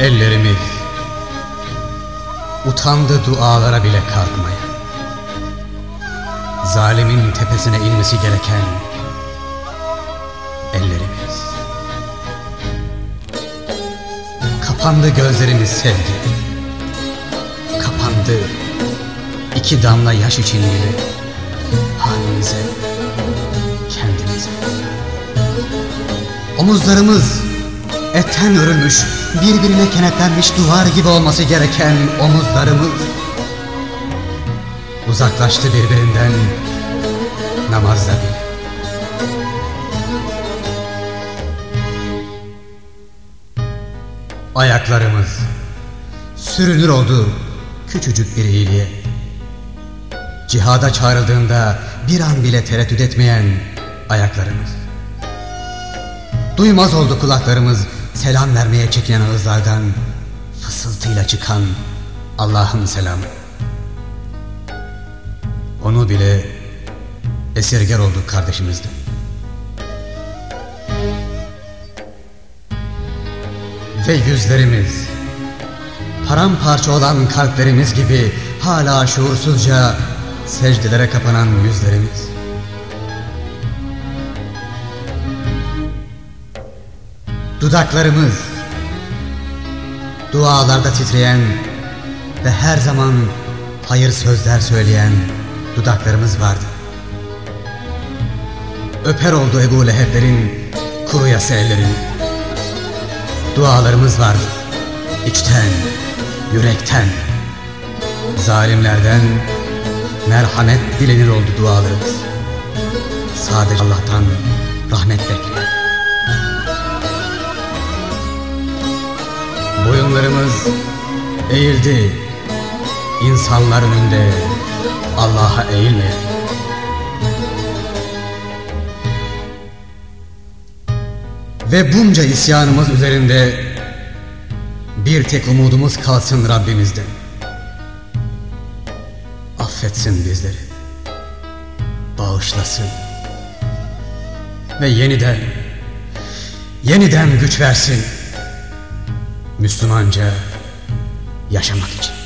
Ellerimiz utandı dualara bile kalkmaya. Zalimin tepesine inmesi gereken ellerimiz. Kapandı gözlerimiz sevgi. Kapandı iki damla yaş için bile halimize, kendimize. Omuzlarımız etten örülmüş, birbirine kenetlenmiş duvar gibi olması gereken omuzlarımız uzaklaştı birbirinden namazda bile. Ayaklarımız sürünür oldu küçücük bir iyiliğe. Cihada çağrıldığında bir an bile tereddüt etmeyen ayaklarımız. Duymaz oldu kulaklarımız selam vermeye çekinen ağızlardan fısıltıyla çıkan Allah'ın selamı. Onu bile esirger olduk kardeşimizden. Ve yüzlerimiz paramparça olan kalplerimiz gibi hala şuursuzca secdelere kapanan yüzlerimiz. Dudaklarımız dualarda titreyen ve her zaman hayır sözler söyleyen dudaklarımız vardı. Öper oldu Ebu Leheb'lerin kuru yasa ellerini. Dualarımız vardı. İçten, yürekten. Zalimlerden merhamet dilenir oldu dualarımız. Sadece Allah'tan rahmet bekleyen. Boyunlarımız eğildi insanlar önünde Allah'a eğilmeyen. Ve bunca isyanımız üzerinde bir tek umudumuz kalsın Rabbimizden. Affetsin bizleri. Bağışlasın. Ve yeniden, yeniden güç versin. Müslümanca yaşamak için.